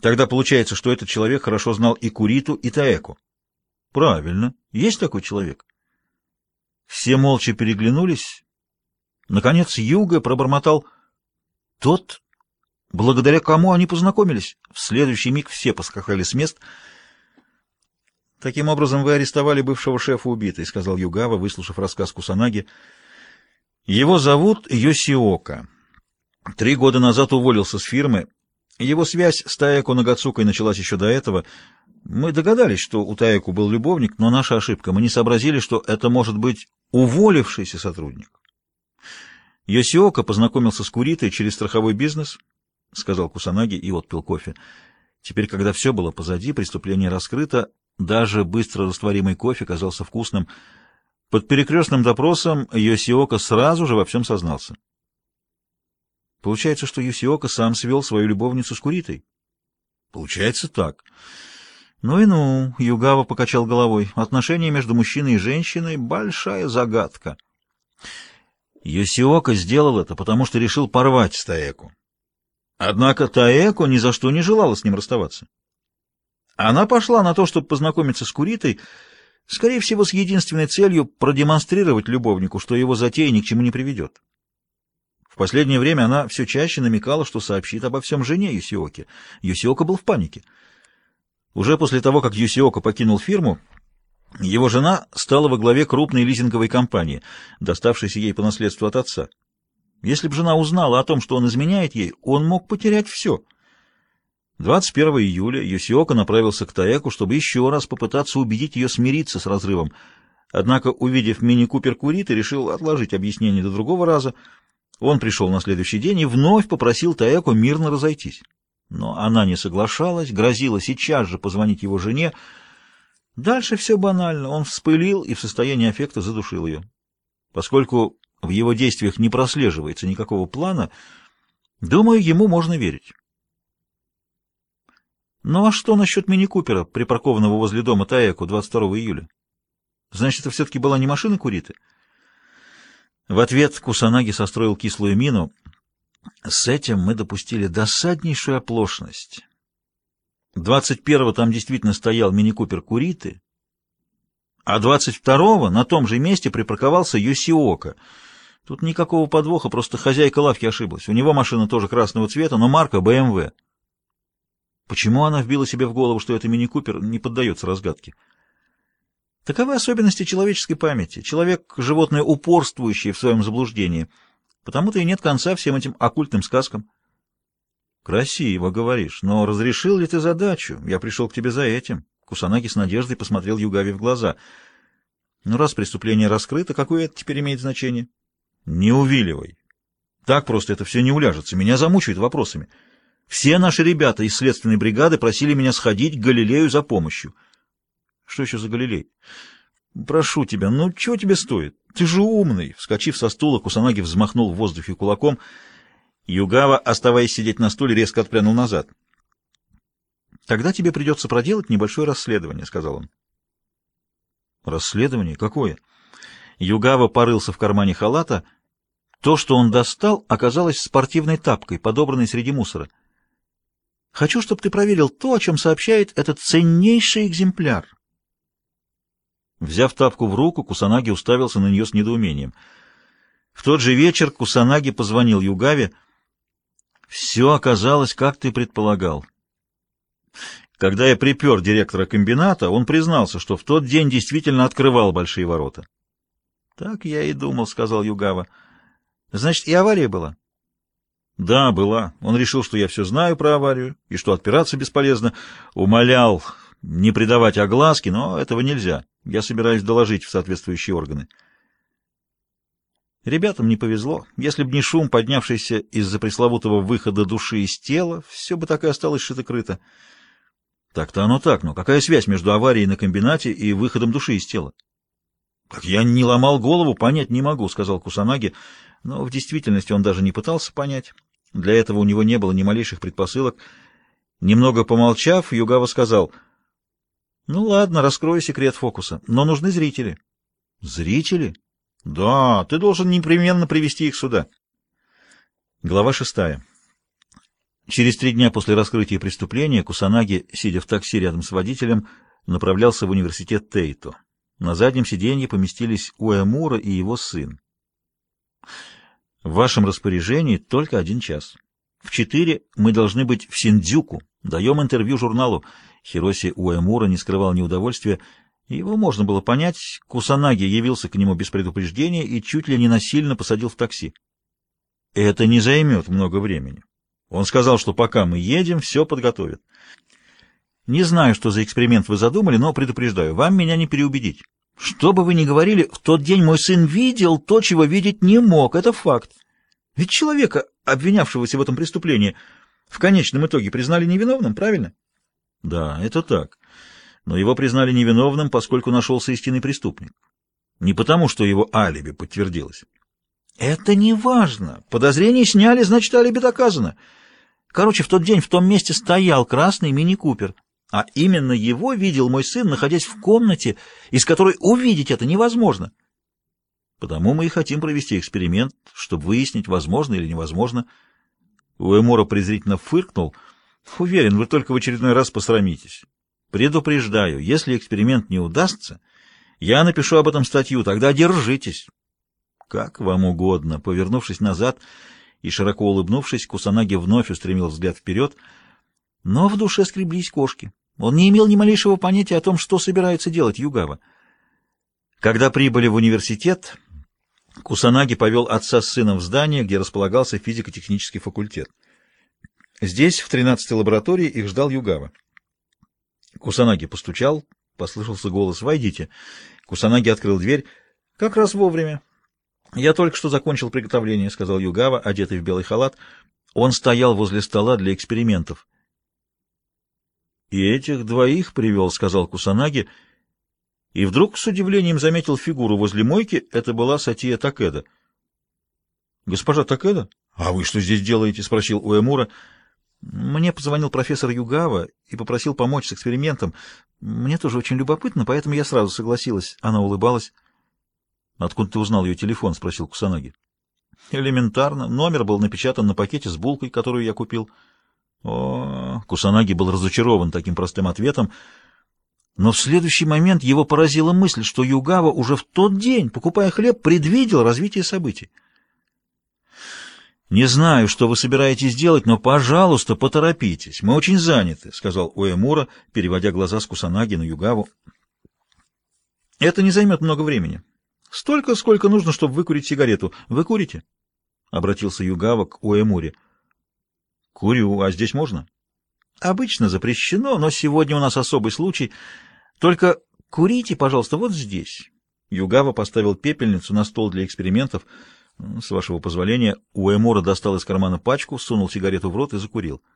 Тогда получается, что этот человек хорошо знал и Куриту, и Таэку. Правильно. Есть такой человек? Все молча переглянулись. Наконец Юга пробормотал «Тот, благодаря кому они познакомились». В следующий миг все поскакали с мест. «Таким образом вы арестовали бывшего шефа убитой», — сказал Югава, выслушав рассказ Кусанаги. «Его зовут Йосиока. Три года назад уволился с фирмы. Его связь с Таэко Нагацукой началась еще до этого. Мы догадались, что у Таэку был любовник, но наша ошибка. Мы не сообразили, что это может быть уволившийся сотрудник. Йосиока познакомился с Куритой через страховой бизнес, — сказал Кусанаги и отпил кофе. Теперь, когда все было позади, преступление раскрыто, даже быстро растворимый кофе казался вкусным. Под перекрестным допросом Йосиока сразу же во всем сознался. Получается, что Юсиока сам свел свою любовницу с Куритой? Получается так. Ну и ну, Югава покачал головой. Отношения между мужчиной и женщиной — большая загадка. Юсиока сделал это, потому что решил порвать с Таэку. Однако Таэко ни за что не желала с ним расставаться. Она пошла на то, чтобы познакомиться с Куритой, скорее всего, с единственной целью продемонстрировать любовнику, что его затея ни к чему не приведет последнее время она все чаще намекала, что сообщит обо всем жене Юсиоки. Юсиока был в панике. Уже после того, как Юсиока покинул фирму, его жена стала во главе крупной лизинговой компании, доставшейся ей по наследству от отца. Если бы жена узнала о том, что он изменяет ей, он мог потерять все. 21 июля Юсиока направился к Таэку, чтобы еще раз попытаться убедить ее смириться с разрывом. Однако, увидев мини-купер Куриты, решил отложить объяснение до другого раза — он пришел на следующий день и вновь попросил Таэко мирно разойтись. Но она не соглашалась, грозила сейчас же позвонить его жене. Дальше все банально. Он вспылил и в состоянии аффекта задушил ее. Поскольку в его действиях не прослеживается никакого плана, думаю, ему можно верить. Ну а что насчет мини-купера, припаркованного возле дома Таэко 22 июля? Значит, это все-таки была не машина Куриты? В ответ Кусанаги состроил кислую мину. С этим мы допустили досаднейшую оплошность. 21-го там действительно стоял мини-купер Куриты, а 22-го на том же месте припарковался Йосиока. Тут никакого подвоха, просто хозяйка лавки ошиблась. У него машина тоже красного цвета, но марка BMW. Почему она вбила себе в голову, что это мини-купер, не поддается разгадке. Таковы особенности человеческой памяти. Человек — животное упорствующее в своем заблуждении. Потому-то и нет конца всем этим оккультным сказкам. Красиво говоришь, но разрешил ли ты задачу? Я пришел к тебе за этим. Кусанаги с надеждой посмотрел Югави в глаза. Ну, раз преступление раскрыто, какое это теперь имеет значение? Не увиливай. Так просто это все не уляжется. Меня замучают вопросами. Все наши ребята из следственной бригады просили меня сходить к Галилею за помощью. Что еще за Галилей? Прошу тебя, ну чего тебе стоит? Ты же умный. Вскочив со стула, Кусанаги взмахнул в воздухе кулаком. Югава, оставаясь сидеть на стуле, резко отпрянул назад. «Тогда тебе придется проделать небольшое расследование», — сказал он. «Расследование? Какое?» Югава порылся в кармане халата. То, что он достал, оказалось спортивной тапкой, подобранной среди мусора. «Хочу, чтобы ты проверил то, о чем сообщает этот ценнейший экземпляр». Взяв тапку в руку, Кусанаги уставился на нее с недоумением. В тот же вечер Кусанаги позвонил Югаве. «Все оказалось, как ты предполагал». Когда я припер директора комбината, он признался, что в тот день действительно открывал большие ворота. «Так я и думал», — сказал Югава. «Значит, и авария была?» «Да, была. Он решил, что я все знаю про аварию и что отпираться бесполезно. Умолял не придавать огласки, но этого нельзя. Я собираюсь доложить в соответствующие органы. Ребятам не повезло. Если б не шум, поднявшийся из-за пресловутого выхода души из тела, все бы так и осталось шито-крыто. Так-то оно так, но какая связь между аварией на комбинате и выходом души из тела? Как я не ломал голову, понять не могу, сказал Кусанаги, но в действительности он даже не пытался понять. Для этого у него не было ни малейших предпосылок. Немного помолчав, Югава сказал — ну ладно, раскрою секрет фокуса, но нужны зрители. Зрители? Да, ты должен непременно привести их сюда. Глава шестая. Через три дня после раскрытия преступления Кусанаги, сидя в такси рядом с водителем, направлялся в университет Тейто. На заднем сиденье поместились Уэмура и его сын. В вашем распоряжении только один час. В четыре мы должны быть в Синдзюку. Даем интервью журналу. Хироси Уэмура не скрывал неудовольствия. Его можно было понять. Кусанаги явился к нему без предупреждения и чуть ли не насильно посадил в такси. Это не займет много времени. Он сказал, что пока мы едем, все подготовит. Не знаю, что за эксперимент вы задумали, но предупреждаю, вам меня не переубедить. Что бы вы ни говорили, в тот день мой сын видел то, чего видеть не мог. Это факт. Ведь человека, обвинявшегося в этом преступлении, в конечном итоге признали невиновным, правильно? Да, это так. Но его признали невиновным, поскольку нашелся истинный преступник. Не потому, что его алиби подтвердилось. Это не важно. Подозрения сняли, значит, алиби доказано. Короче, в тот день в том месте стоял красный мини-купер. А именно его видел мой сын, находясь в комнате, из которой увидеть это невозможно. Потому мы и хотим провести эксперимент, чтобы выяснить, возможно или невозможно. Уэмора презрительно фыркнул. Уверен, вы только в очередной раз посрамитесь. Предупреждаю, если эксперимент не удастся, я напишу об этом статью, тогда держитесь. Как вам угодно. Повернувшись назад и широко улыбнувшись, Кусанаги вновь устремил взгляд вперед, но в душе скреблись кошки. Он не имел ни малейшего понятия о том, что собирается делать Югава. Когда прибыли в университет, Кусанаги повел отца с сыном в здание, где располагался физико-технический факультет. Здесь, в тринадцатой лаборатории, их ждал Югава. Кусанаги постучал, послышался голос «Войдите». Кусанаги открыл дверь. «Как раз вовремя. «Я только что закончил приготовление», — сказал Югава, одетый в белый халат. Он стоял возле стола для экспериментов. «И этих двоих привел», — сказал Кусанаги, и вдруг с удивлением заметил фигуру возле мойки. Это была Сатия Такеда. «Госпожа Такеда? А вы что здесь делаете?» — спросил Уэмура. «Мне позвонил профессор Югава и попросил помочь с экспериментом. Мне тоже очень любопытно, поэтому я сразу согласилась». Она улыбалась. «Откуда ты узнал ее телефон?» — спросил Кусанаги. «Элементарно. Номер был напечатан на пакете с булкой, которую я купил». О, Кусанаги был разочарован таким простым ответом, но в следующий момент его поразила мысль, что Югава уже в тот день, покупая хлеб, предвидел развитие событий. «Не знаю, что вы собираетесь делать, но, пожалуйста, поторопитесь. Мы очень заняты», — сказал Уэмура, переводя глаза с Кусанаги на Югаву. «Это не займет много времени. Столько, сколько нужно, чтобы выкурить сигарету. Вы курите? Обратился Югава к Уэмуре. Курю, а здесь можно? Обычно запрещено, но сегодня у нас особый случай. Только курите, пожалуйста, вот здесь. Югава поставил пепельницу на стол для экспериментов. С вашего позволения, Уэмура достал из кармана пачку, сунул сигарету в рот и закурил. —